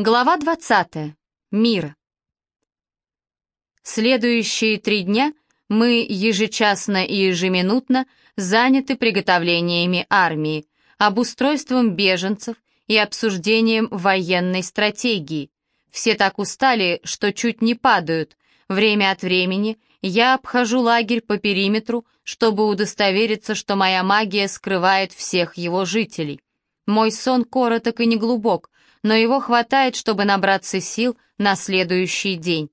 Глава 20. Мир. Следующие три дня мы ежечасно и ежеминутно заняты приготовлениями армии, обустройством беженцев и обсуждением военной стратегии. Все так устали, что чуть не падают. Время от времени я обхожу лагерь по периметру, чтобы удостовериться, что моя магия скрывает всех его жителей. Мой сон короток и неглубок — но его хватает, чтобы набраться сил на следующий день.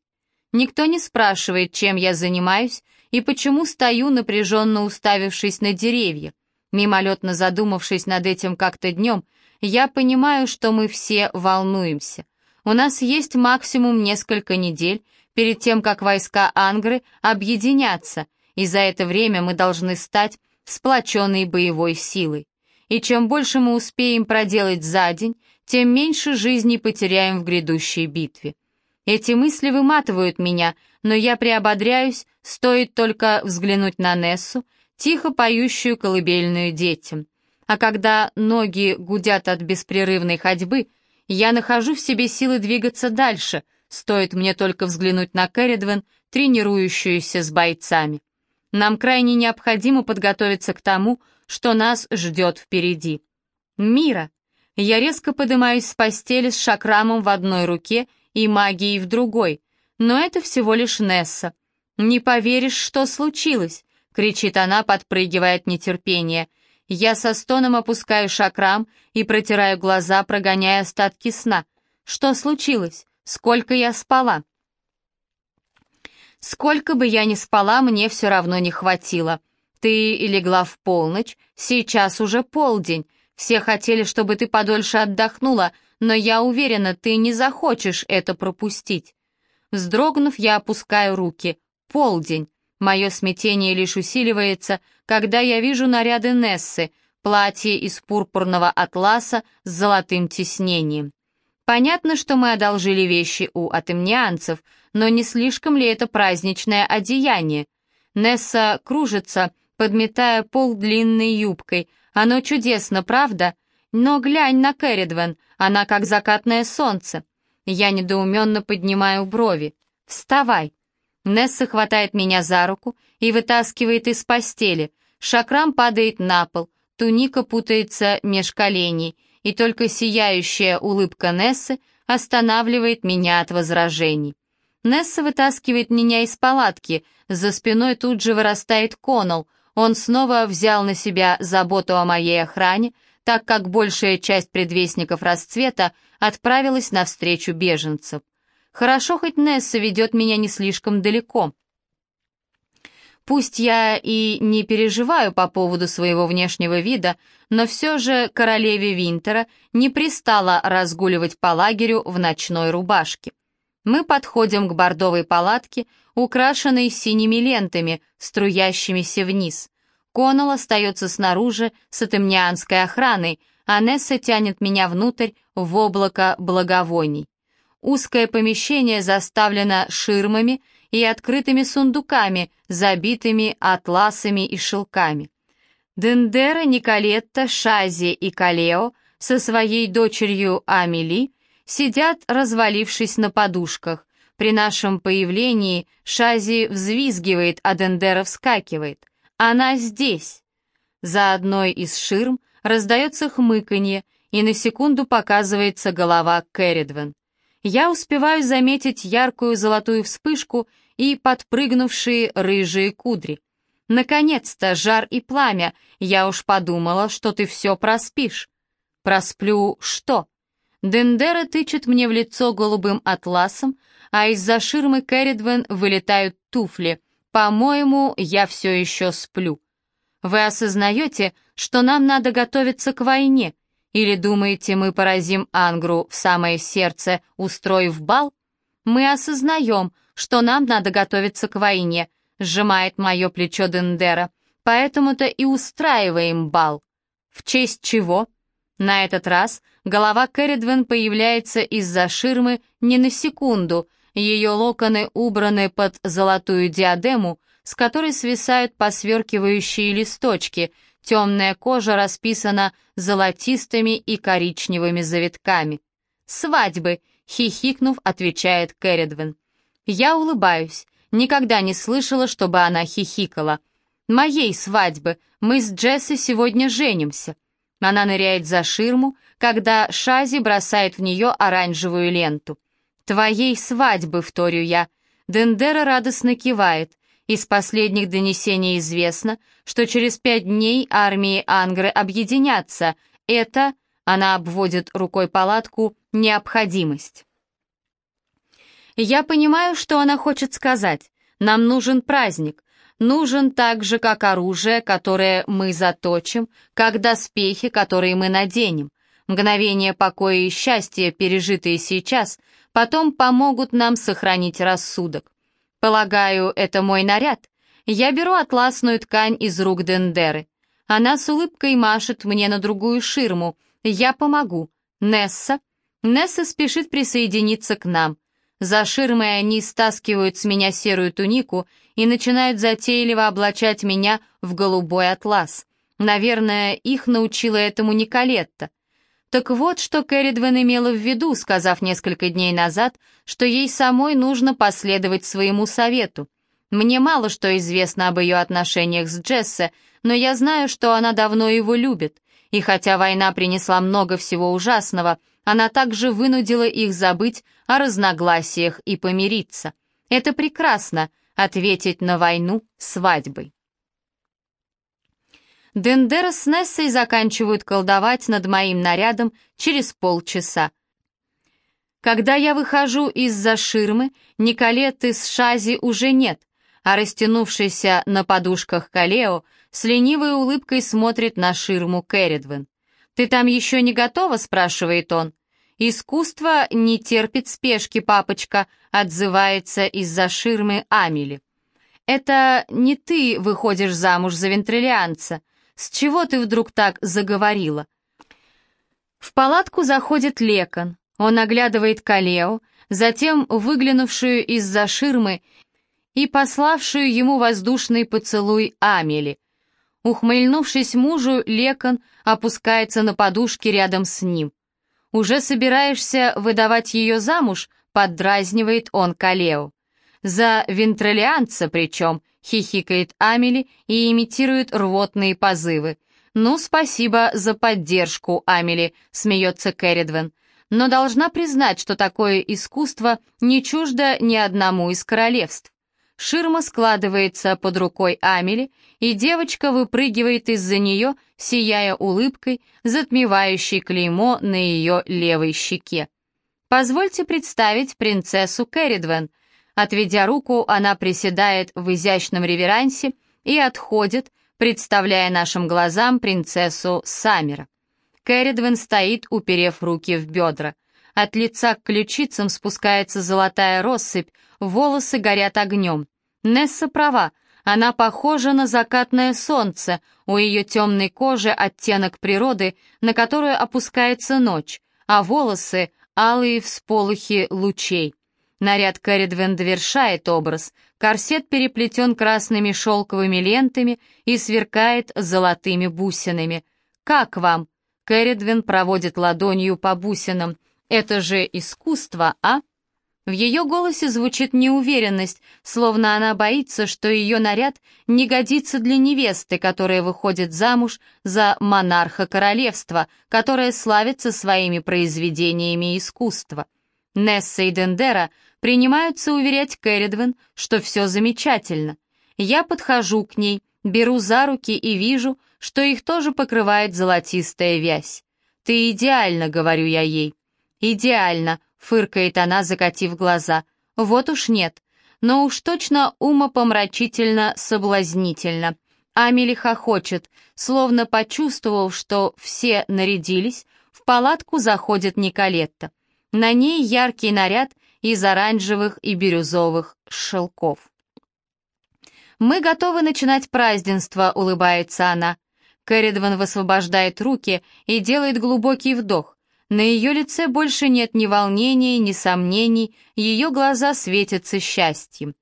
Никто не спрашивает, чем я занимаюсь и почему стою, напряженно уставившись на деревья. Мимолетно задумавшись над этим как-то днем, я понимаю, что мы все волнуемся. У нас есть максимум несколько недель перед тем, как войска Ангры объединятся, и за это время мы должны стать сплоченной боевой силой. И чем больше мы успеем проделать за день, тем меньше жизней потеряем в грядущей битве. Эти мысли выматывают меня, но я приободряюсь, стоит только взглянуть на Нессу, тихо поющую колыбельную детям. А когда ноги гудят от беспрерывной ходьбы, я нахожу в себе силы двигаться дальше, стоит мне только взглянуть на Кэрридвен, тренирующуюся с бойцами. Нам крайне необходимо подготовиться к тому, что нас ждет впереди. Мира, я резко поднимаюсь с постели с шакрамом в одной руке и магией в другой. Но это всего лишь Несса. «Не поверишь, что случилось!» — кричит она, подпрыгивая от нетерпения. Я со стоном опускаю шакрам и протираю глаза, прогоняя остатки сна. «Что случилось? Сколько я спала?» «Сколько бы я ни спала, мне все равно не хватило. Ты легла в полночь, сейчас уже полдень. Все хотели, чтобы ты подольше отдохнула, но я уверена, ты не захочешь это пропустить. Вздрогнув, я опускаю руки. Полдень. Мое смятение лишь усиливается, когда я вижу наряды Нессы, платье из пурпурного атласа с золотым тиснением. Понятно, что мы одолжили вещи у атемнианцев, но не слишком ли это праздничное одеяние? Несса кружится, подметая пол длинной юбкой, оно чудесно, правда? Но глянь на Кэрридвен, она как закатное солнце. Я недоуменно поднимаю брови. Вставай. Несса хватает меня за руку и вытаскивает из постели. Шакрам падает на пол, туника путается меж коленей, и только сияющая улыбка Нессы останавливает меня от возражений. Несса вытаскивает меня из палатки, за спиной тут же вырастает Коннелл, он снова взял на себя заботу о моей охране, так как большая часть предвестников расцвета отправилась навстречу беженцев. Хорошо, хоть Несса ведет меня не слишком далеко. Пусть я и не переживаю по поводу своего внешнего вида, но все же королеве Винтера не пристало разгуливать по лагерю в ночной рубашке. Мы подходим к бордовой палатке, украшенной синими лентами, струящимися вниз. Коннелл остается снаружи с атемнианской охраной, а Несса тянет меня внутрь в облако благовоний. Узкое помещение заставлено ширмами и открытыми сундуками, забитыми атласами и шелками. Дендера, Николетта, Шази и Калео со своей дочерью Амели сидят, развалившись на подушках. При нашем появлении Шази взвизгивает, а Дендера вскакивает. Она здесь. За одной из ширм раздается хмыканье, и на секунду показывается голова Кэрридвен. Я успеваю заметить яркую золотую вспышку и подпрыгнувшие рыжие кудри. Наконец-то, жар и пламя, я уж подумала, что ты все проспишь. Просплю что? Дендера тычет мне в лицо голубым атласом, а из-за ширмы Кэрридвен вылетают туфли. По-моему, я все еще сплю. Вы осознаете, что нам надо готовиться к войне? Или думаете, мы поразим Ангру в самое сердце, устроив бал? Мы осознаем, что нам надо готовиться к войне, сжимает мое плечо Дендера, поэтому-то и устраиваем бал. В честь чего? На этот раз голова Кэрридвен появляется из-за ширмы не на секунду, ее локоны убраны под золотую диадему, с которой свисают посверкивающие листочки, темная кожа расписана золотистыми и коричневыми завитками. «Свадьбы!» хихикнув, отвечает Кэрридвен. Я улыбаюсь. Никогда не слышала, чтобы она хихикала. «Моей свадьбы. Мы с Джесси сегодня женимся». Она ныряет за ширму, когда Шази бросает в нее оранжевую ленту. «Твоей свадьбы», — вторю я. Дендера радостно кивает. Из последних донесений известно, что через пять дней армии Ангры объединятся. Это, она обводит рукой палатку, необходимость. Я понимаю, что она хочет сказать. Нам нужен праздник. Нужен так же, как оружие, которое мы заточим, как доспехи, которые мы наденем. Мгновение покоя и счастья, пережитые сейчас, потом помогут нам сохранить рассудок. Полагаю, это мой наряд. Я беру атласную ткань из рук Дендеры. Она с улыбкой машет мне на другую ширму. Я помогу. Несса. Несса спешит присоединиться к нам. За ширмой они стаскивают с меня серую тунику и начинают затейливо облачать меня в голубой атлас. Наверное, их научила этому Николетта. Так вот, что Кэрридвен имела в виду, сказав несколько дней назад, что ей самой нужно последовать своему совету. Мне мало что известно об ее отношениях с Джессе, но я знаю, что она давно его любит. И хотя война принесла много всего ужасного, она также вынудила их забыть о разногласиях и помириться. Это прекрасно — ответить на войну свадьбой. Дендера с Нессой заканчивают колдовать над моим нарядом через полчаса. Когда я выхожу из-за ширмы, Николеты с Шази уже нет, а растянувшийся на подушках Калео с ленивой улыбкой смотрит на ширму Кэрридвен. «Ты там еще не готова?» — спрашивает он. «Искусство не терпит спешки, папочка», — отзывается из-за ширмы Амели. «Это не ты выходишь замуж за вентриллианца. С чего ты вдруг так заговорила?» В палатку заходит Лекон. Он оглядывает Калео, затем выглянувшую из-за ширмы и пославшую ему воздушный поцелуй Амели. Ухмыльнувшись мужу, Лекон опускается на подушке рядом с ним. «Уже собираешься выдавать ее замуж?» — поддразнивает он Калео. «За вентролианца причем», — хихикает Амели и имитирует рвотные позывы. «Ну, спасибо за поддержку, Амели», — смеется Кэрридвен. «Но должна признать, что такое искусство не чуждо ни одному из королевств. Ширма складывается под рукой Амели, и девочка выпрыгивает из-за нее, сияя улыбкой, затмевающей клеймо на ее левой щеке. «Позвольте представить принцессу Кэрридвен». Отведя руку, она приседает в изящном реверансе и отходит, представляя нашим глазам принцессу Саммера. Кэрридвен стоит, уперев руки в бедра. От лица к ключицам спускается золотая россыпь, волосы горят огнем. Несса права, она похожа на закатное солнце, у ее темной кожи оттенок природы, на которую опускается ночь, а волосы — алые всполохи лучей. Наряд Кэрридвен довершает образ, корсет переплетен красными шелковыми лентами и сверкает золотыми бусинами. «Как вам?» Кэрридвен проводит ладонью по бусинам. Это же искусство, а? В ее голосе звучит неуверенность, словно она боится, что ее наряд не годится для невесты, которая выходит замуж за монарха королевства, которая славится своими произведениями искусства. Несса и Дендера принимаются уверять Кэрридвен, что все замечательно. Я подхожу к ней, беру за руки и вижу, что их тоже покрывает золотистая вязь. «Ты идеально», — говорю я ей. «Идеально», — фыркает она, закатив глаза. «Вот уж нет. Но уж точно умопомрачительно соблазнительно». Амели хохочет, словно почувствовав, что все нарядились, в палатку заходит Николетта. На ней яркий наряд из оранжевых и бирюзовых шелков. «Мы готовы начинать празднество», — улыбается она. Кэрридван высвобождает руки и делает глубокий вдох. На ее лице больше нет ни волнения, ни сомнений, ее глаза светятся счастьем.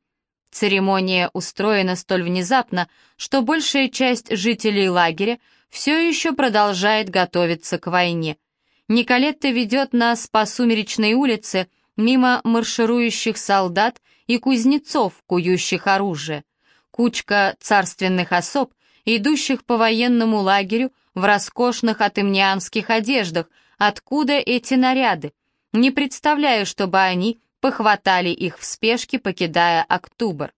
Церемония устроена столь внезапно, что большая часть жителей лагеря все еще продолжает готовиться к войне. Николетта ведет нас по сумеречной улице, мимо марширующих солдат и кузнецов, кующих оружие. Кучка царственных особ, идущих по военному лагерю в роскошных атымнианских одеждах. Откуда эти наряды? Не представляю, чтобы они похватали их в спешке, покидая Октябрь.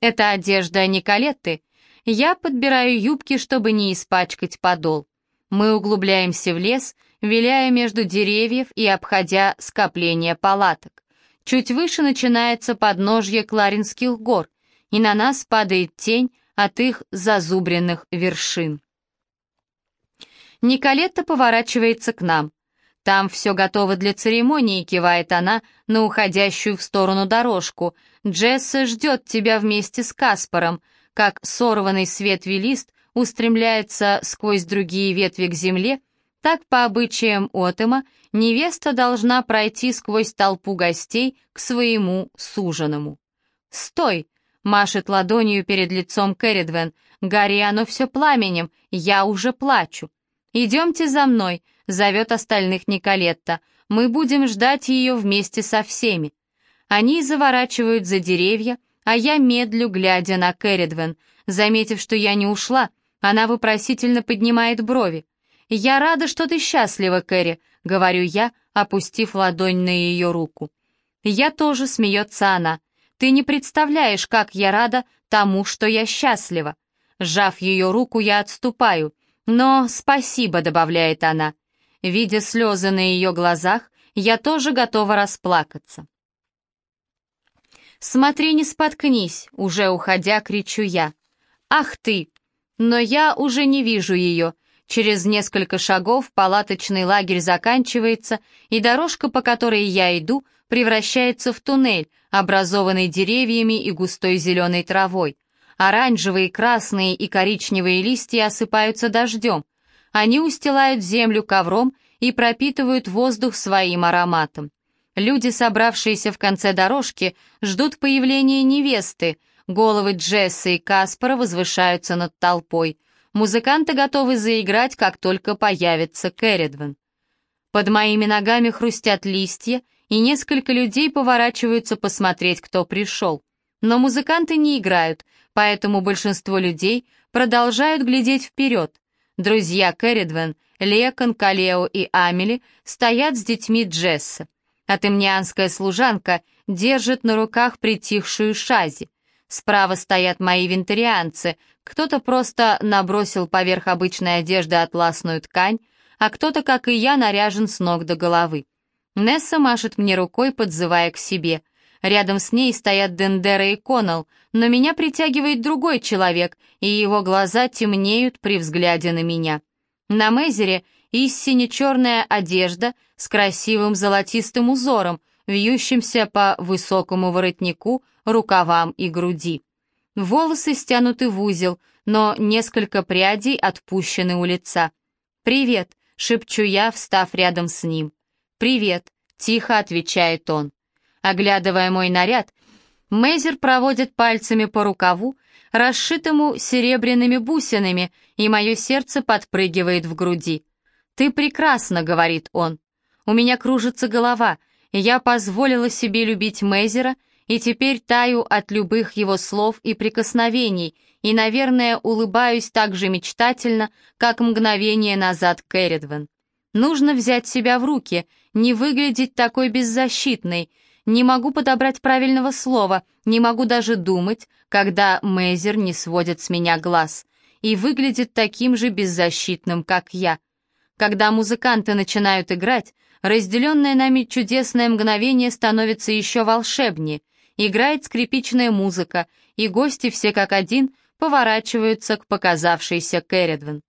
Это одежда Николетты. Я подбираю юбки, чтобы не испачкать подол. Мы углубляемся в лес, виляя между деревьев и обходя скопление палаток. Чуть выше начинается подножье Кларинских гор, и на нас падает тень от их зазубренных вершин. Николетта поворачивается к нам. «Там все готово для церемонии», — кивает она на уходящую в сторону дорожку. «Джесса ждет тебя вместе с Каспаром». Как сорванный с ветви лист устремляется сквозь другие ветви к земле, так по обычаям Отема невеста должна пройти сквозь толпу гостей к своему суженому. «Стой!» — машет ладонью перед лицом Кэрридвен. «Гори оно все пламенем, я уже плачу». «Идемте за мной», — зовет остальных Николетта. «Мы будем ждать ее вместе со всеми». Они заворачивают за деревья, а я медлю, глядя на Кэрридвен. Заметив, что я не ушла, она вопросительно поднимает брови. «Я рада, что ты счастлива, Кэрри», — говорю я, опустив ладонь на ее руку. «Я тоже», — смеется она. «Ты не представляешь, как я рада тому, что я счастлива». Сжав ее руку, я отступаю. «Но спасибо», — добавляет она. Видя слезы на ее глазах, я тоже готова расплакаться. «Смотри, не споткнись», — уже уходя, кричу я. «Ах ты!» Но я уже не вижу ее. Через несколько шагов палаточный лагерь заканчивается, и дорожка, по которой я иду, превращается в туннель, образованный деревьями и густой зеленой травой. Оранжевые, красные и коричневые листья осыпаются дождем. Они устилают землю ковром и пропитывают воздух своим ароматом. Люди, собравшиеся в конце дорожки, ждут появления невесты. Головы Джесса и Каспара возвышаются над толпой. Музыканты готовы заиграть, как только появится Кэрридвен. Под моими ногами хрустят листья, и несколько людей поворачиваются посмотреть, кто пришел. Но музыканты не играют, поэтому большинство людей продолжают глядеть вперед. Друзья Кэрридвен, Лекон, Калео и Амели стоят с детьми Джесса. Атемнианская служанка держит на руках притихшую шази. Справа стоят мои вентарианцы, кто-то просто набросил поверх обычной одежды атласную ткань, а кто-то, как и я, наряжен с ног до головы. Несса машет мне рукой, подзывая к себе. Рядом с ней стоят Дендера и Коннелл, но меня притягивает другой человек, и его глаза темнеют при взгляде на меня. На Мейзере истине черная одежда с красивым золотистым узором, вьющимся по высокому воротнику, рукавам и груди. Волосы стянуты в узел, но несколько прядей отпущены у лица. «Привет», — шепчу я, встав рядом с ним. «Привет», — тихо отвечает он. Оглядывая мой наряд, Мейзер проводит пальцами по рукаву, расшитому серебряными бусинами, и мое сердце подпрыгивает в груди. «Ты прекрасна», — говорит он. «У меня кружится голова. Я позволила себе любить Мейзера, и теперь таю от любых его слов и прикосновений, и, наверное, улыбаюсь так же мечтательно, как мгновение назад Кэрридвен. Нужно взять себя в руки, не выглядеть такой беззащитной, не могу подобрать правильного слова, не могу даже думать, когда Мейзер не сводит с меня глаз и выглядит таким же беззащитным, как я. Когда музыканты начинают играть, разделенное нами чудесное мгновение становится еще волшебнее. Играет скрипичная музыка, и гости все как один поворачиваются к показавшейся Кэрридвен.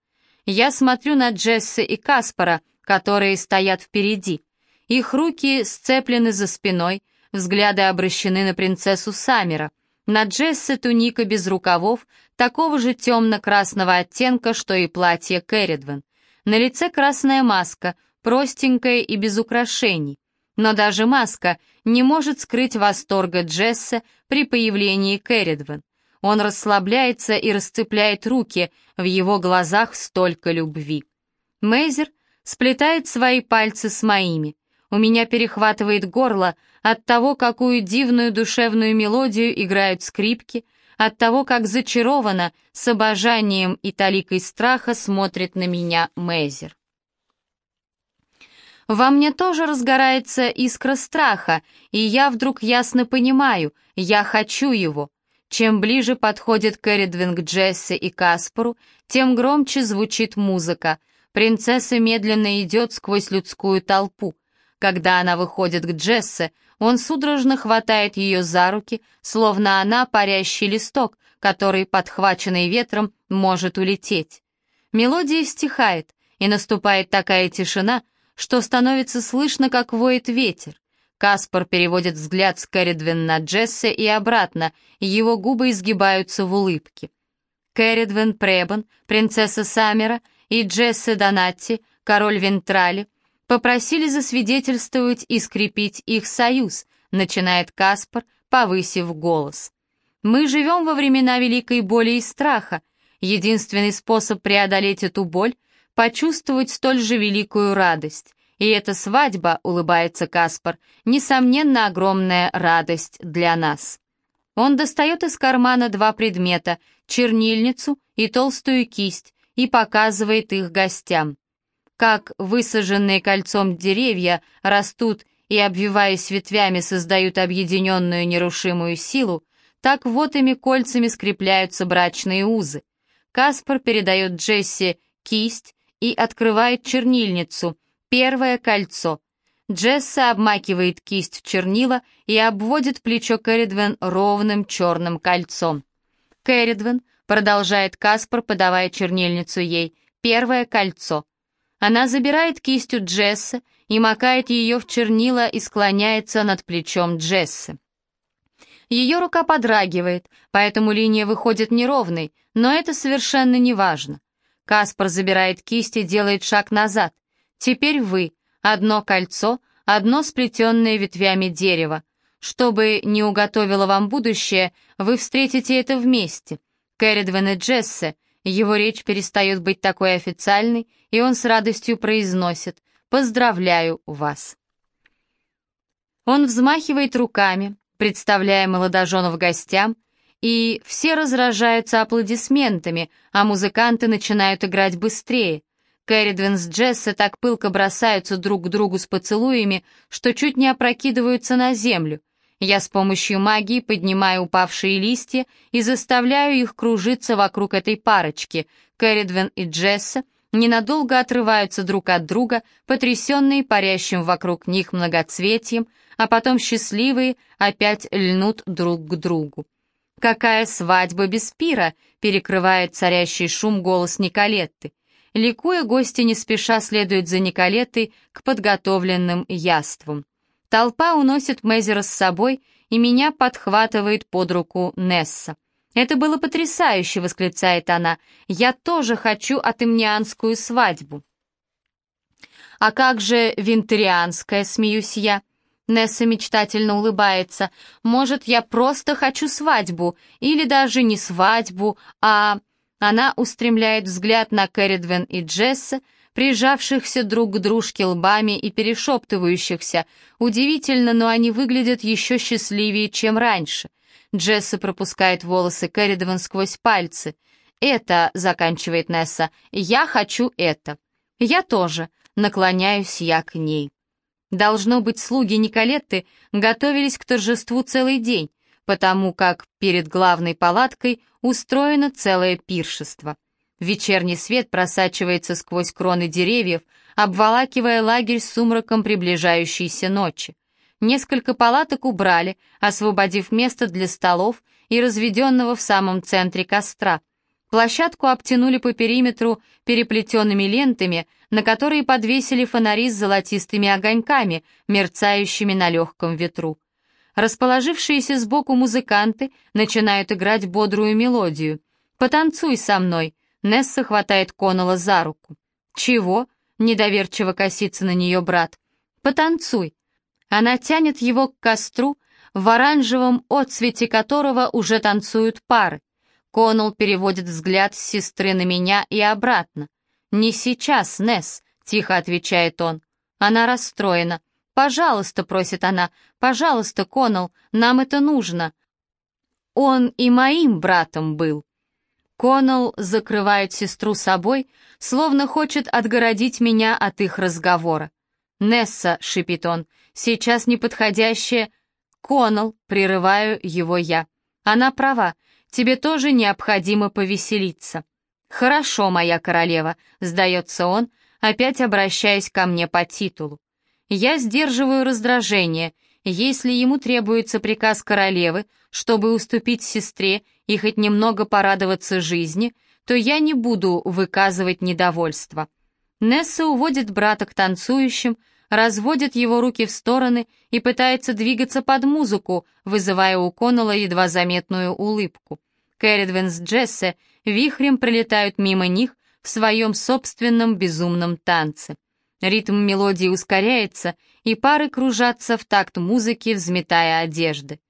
Я смотрю на Джесса и Каспара, которые стоят впереди. Их руки сцеплены за спиной, взгляды обращены на принцессу Самера. На Джессе туника без рукавов, такого же темно-красного оттенка, что и платье Кэрридвен. На лице красная маска, простенькая и без украшений. Но даже маска не может скрыть восторга Джесса при появлении Кэрридвен. Он расслабляется и расцепляет руки, в его глазах столько любви. Мейзер сплетает свои пальцы с моими. У меня перехватывает горло от того, какую дивную душевную мелодию играют скрипки, от того, как зачарованно, с обожанием и таликой страха смотрит на меня Мейзер. Во мне тоже разгорается искра страха, и я вдруг ясно понимаю, я хочу его. Чем ближе подходит Кэрридвин к Джесси и Каспару, тем громче звучит музыка. Принцесса медленно идет сквозь людскую толпу. Когда она выходит к Джессе, он судорожно хватает ее за руки, словно она парящий листок, который, подхваченный ветром, может улететь. Мелодия стихает, и наступает такая тишина, что становится слышно, как воет ветер. Каспар переводит взгляд с Кэрридвен на Джессе и обратно, его губы изгибаются в улыбке. Кэрридвен Пребан, принцесса Саммера и Джессе Донатти, король Вентрали, попросили засвидетельствовать и скрепить их союз, начинает Каспар, повысив голос. Мы живем во времена великой боли и страха. Единственный способ преодолеть эту боль — почувствовать столь же великую радость. И эта свадьба, улыбается Каспар, несомненно огромная радость для нас. Он достает из кармана два предмета — чернильницу и толстую кисть, и показывает их гостям. Как высаженные кольцом деревья растут и, обвиваясь ветвями, создают объединенную нерушимую силу, так вот ими кольцами скрепляются брачные узы. Каспар передает Джесси кисть и открывает чернильницу, Первое кольцо. Джесса обмакивает кисть в чернила и обводит плечо Кэрридвен ровным черным кольцом. Кэрридвен, продолжает Каспар, подавая чернильницу ей, первое кольцо. Она забирает кисть у Джесса и макает ее в чернила и склоняется над плечом Джессы. Ее рука подрагивает, поэтому линия выходит неровной, но это совершенно не важно. Каспар забирает кисть и делает шаг назад. Теперь вы, одно кольцо, одно сплетенное ветвями дерева. Чтобы не уготовило вам будущее, вы встретите это вместе. Кэрридвен и Джессе, его речь перестает быть такой официальной, и он с радостью произносит «Поздравляю вас». Он взмахивает руками, представляя молодоженов гостям, и все разражаются аплодисментами, а музыканты начинают играть быстрее. Кэрридвин с Джесса так пылко бросаются друг к другу с поцелуями, что чуть не опрокидываются на землю. Я с помощью магии поднимаю упавшие листья и заставляю их кружиться вокруг этой парочки. Кэрридвин и Джесса ненадолго отрываются друг от друга, потрясенные парящим вокруг них многоцветием, а потом счастливые опять льнут друг к другу. «Какая свадьба без пира!» — перекрывает царящий шум голос Николетты. Ликуя, гости не спеша следуют за Николетой к подготовленным яствам. Толпа уносит Мезера с собой, и меня подхватывает под руку Несса. «Это было потрясающе!» — восклицает она. «Я тоже хочу атемнианскую свадьбу!» «А как же винтерианская?» — смеюсь я. Несса мечтательно улыбается. «Может, я просто хочу свадьбу, или даже не свадьбу, а...» Она устремляет взгляд на Кэрридвен и Джесса, прижавшихся друг к дружке лбами и перешептывающихся. Удивительно, но они выглядят еще счастливее, чем раньше. Джесса пропускает волосы Кэрридвен сквозь пальцы. «Это», — заканчивает Несса, — «я хочу это». «Я тоже», — наклоняюсь я к ней. Должно быть, слуги Николетты готовились к торжеству целый день, потому как перед главной палаткой устроено целое пиршество. Вечерний свет просачивается сквозь кроны деревьев, обволакивая лагерь сумраком приближающейся ночи. Несколько палаток убрали, освободив место для столов и разведенного в самом центре костра. Площадку обтянули по периметру переплетенными лентами, на которые подвесили фонари с золотистыми огоньками, мерцающими на легком ветру. Расположившиеся сбоку музыканты начинают играть бодрую мелодию. «Потанцуй со мной», — Несса хватает Коннелла за руку. «Чего?» — недоверчиво косится на нее брат. «Потанцуй». Она тянет его к костру, в оранжевом отцвете которого уже танцуют пары. Коннелл переводит взгляд с сестры на меня и обратно. «Не сейчас, Несс», — тихо отвечает он. Она расстроена. «Пожалуйста», — просит она, — «пожалуйста, Коннелл, нам это нужно». Он и моим братом был. Коннелл закрывает сестру собой, словно хочет отгородить меня от их разговора. «Несса», — шипит он, — «сейчас неподходящее...» «Коннелл», — прерываю его я. «Она права, тебе тоже необходимо повеселиться». «Хорошо, моя королева», — сдается он, опять обращаясь ко мне по титулу. Я сдерживаю раздражение. Если ему требуется приказ королевы, чтобы уступить сестре и хоть немного порадоваться жизни, то я не буду выказывать недовольство. Несса уводит брата к танцующим, разводит его руки в стороны и пытается двигаться под музыку, вызывая у Коннелла едва заметную улыбку. Кэрридвен с Джессе вихрем пролетают мимо них в своем собственном безумном танце. Ритм мелодии ускоряется, и пары кружатся в такт музыки, взметая одежды.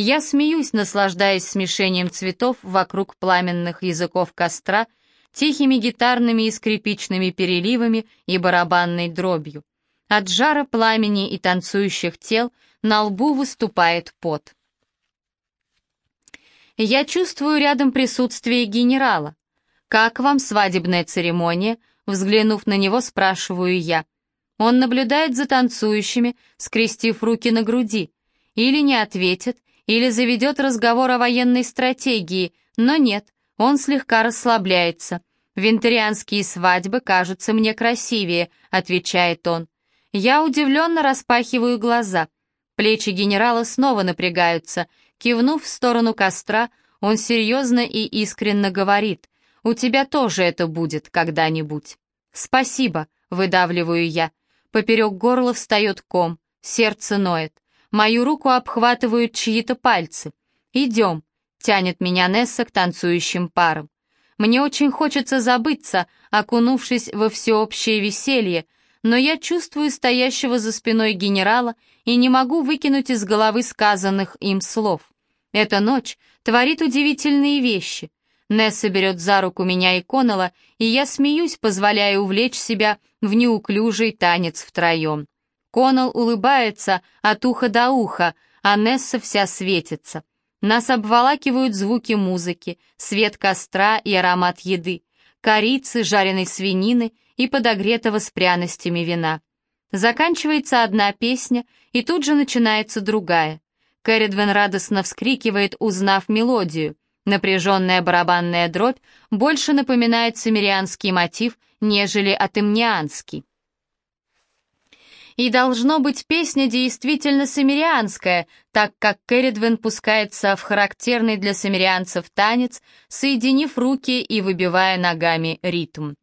Я смеюсь, наслаждаясь смешением цветов вокруг пламенных языков костра, тихими гитарными и скрипичными переливами и барабанной дробью. От жара пламени и танцующих тел на лбу выступает пот. Я чувствую рядом присутствие генерала. «Как вам свадебная церемония?» Взглянув на него, спрашиваю я. Он наблюдает за танцующими, скрестив руки на груди. Или не ответит, или заведет разговор о военной стратегии, но нет, он слегка расслабляется. «Винтерианские свадьбы кажутся мне красивее», — отвечает он. Я удивленно распахиваю глаза. Плечи генерала снова напрягаются. Кивнув в сторону костра, он серьезно и искренно говорит, «У тебя тоже это будет когда-нибудь». «Спасибо», — выдавливаю я. Поперек горла встает ком, сердце ноет. Мою руку обхватывают чьи-то пальцы. «Идем», — тянет меня Несса к танцующим парам. Мне очень хочется забыться, окунувшись во всеобщее веселье, но я чувствую стоящего за спиной генерала и не могу выкинуть из головы сказанных им слов. Эта ночь творит удивительные вещи. Несса берет за руку меня и Коннелла, и я смеюсь, позволяя увлечь себя в неуклюжий танец втроем. Коннелл улыбается от уха до уха, а Несса вся светится. Нас обволакивают звуки музыки, свет костра и аромат еды, корицы, жареной свинины и подогретого с пряностями вина. Заканчивается одна песня, и тут же начинается другая. Кэрридвен радостно вскрикивает, узнав мелодию. Напряженная барабанная дробь больше напоминает самирианский мотив, нежели атымнианский. И должно быть песня действительно самирианская, так как Кэрридвен пускается в характерный для самирианцев танец, соединив руки и выбивая ногами ритм.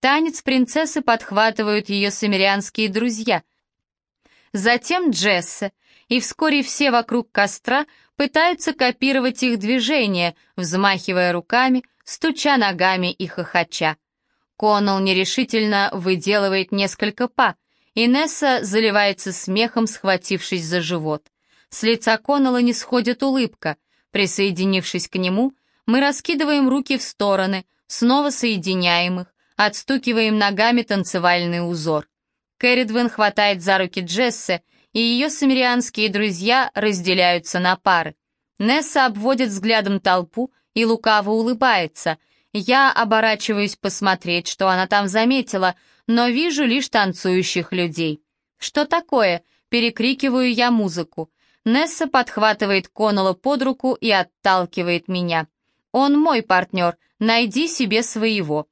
Танец принцессы подхватывают ее самирианские друзья. Затем Джессе, и вскоре все вокруг костра пытаются копировать их движения, взмахивая руками, стуча ногами и хохоча. Коннелл нерешительно выделывает несколько па, и Несса заливается смехом, схватившись за живот. С лица Коннелла не сходит улыбка. Присоединившись к нему, мы раскидываем руки в стороны, снова соединяем их, отстукиваем ногами танцевальный узор. Кэрридвен хватает за руки Джессе, и ее самирианские друзья разделяются на пары. Несса обводит взглядом толпу и лукаво улыбается. Я оборачиваюсь посмотреть, что она там заметила, но вижу лишь танцующих людей. «Что такое?» — перекрикиваю я музыку. Несса подхватывает Коннелла под руку и отталкивает меня. «Он мой партнер, найди себе своего».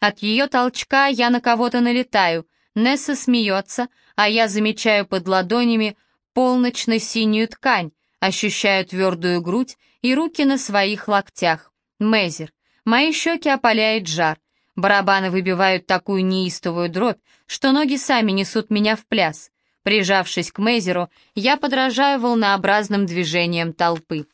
От ее толчка я на кого-то налетаю. Несса смеется, а я замечаю под ладонями полночно-синюю ткань, ощущаю твердую грудь и руки на своих локтях. Мезер. Мои щеки опаляет жар. Барабаны выбивают такую неистовую дробь, что ноги сами несут меня в пляс. Прижавшись к Мейзеру, я подражаю волнообразным движениям толпы.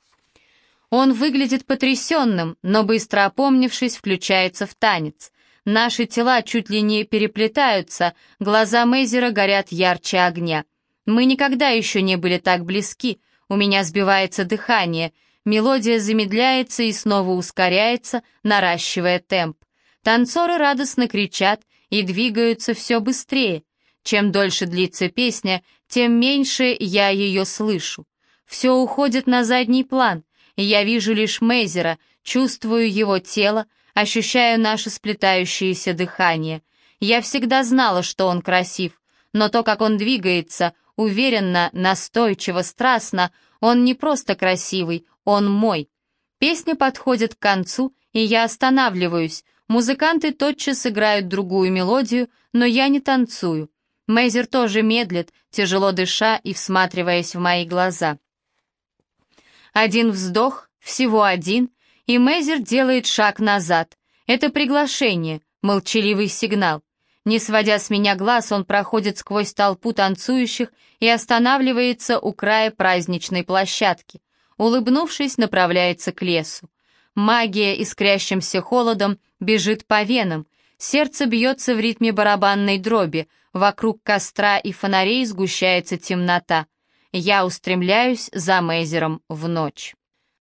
Он выглядит потрясенным, но быстро опомнившись, включается в танец. Наши тела чуть ли не переплетаются, глаза Мейзера горят ярче огня. Мы никогда еще не были так близки, у меня сбивается дыхание, мелодия замедляется и снова ускоряется, наращивая темп. Танцоры радостно кричат и двигаются все быстрее. Чем дольше длится песня, тем меньше я ее слышу. Все уходит на задний план, я вижу лишь Мейзера, чувствую его тело, ощущаю наше сплетающееся дыхание. Я всегда знала, что он красив, но то, как он двигается, уверенно, настойчиво, страстно, он не просто красивый, он мой. Песня подходит к концу, и я останавливаюсь. Музыканты тотчас играют другую мелодию, но я не танцую. Мейзер тоже медлит, тяжело дыша и всматриваясь в мои глаза. Один вздох, всего один, и Мейзер делает шаг назад. Это приглашение, молчаливый сигнал. Не сводя с меня глаз, он проходит сквозь толпу танцующих и останавливается у края праздничной площадки. Улыбнувшись, направляется к лесу. Магия, искрящимся холодом, бежит по венам. Сердце бьется в ритме барабанной дроби. Вокруг костра и фонарей сгущается темнота. Я устремляюсь за Мейзером в ночь.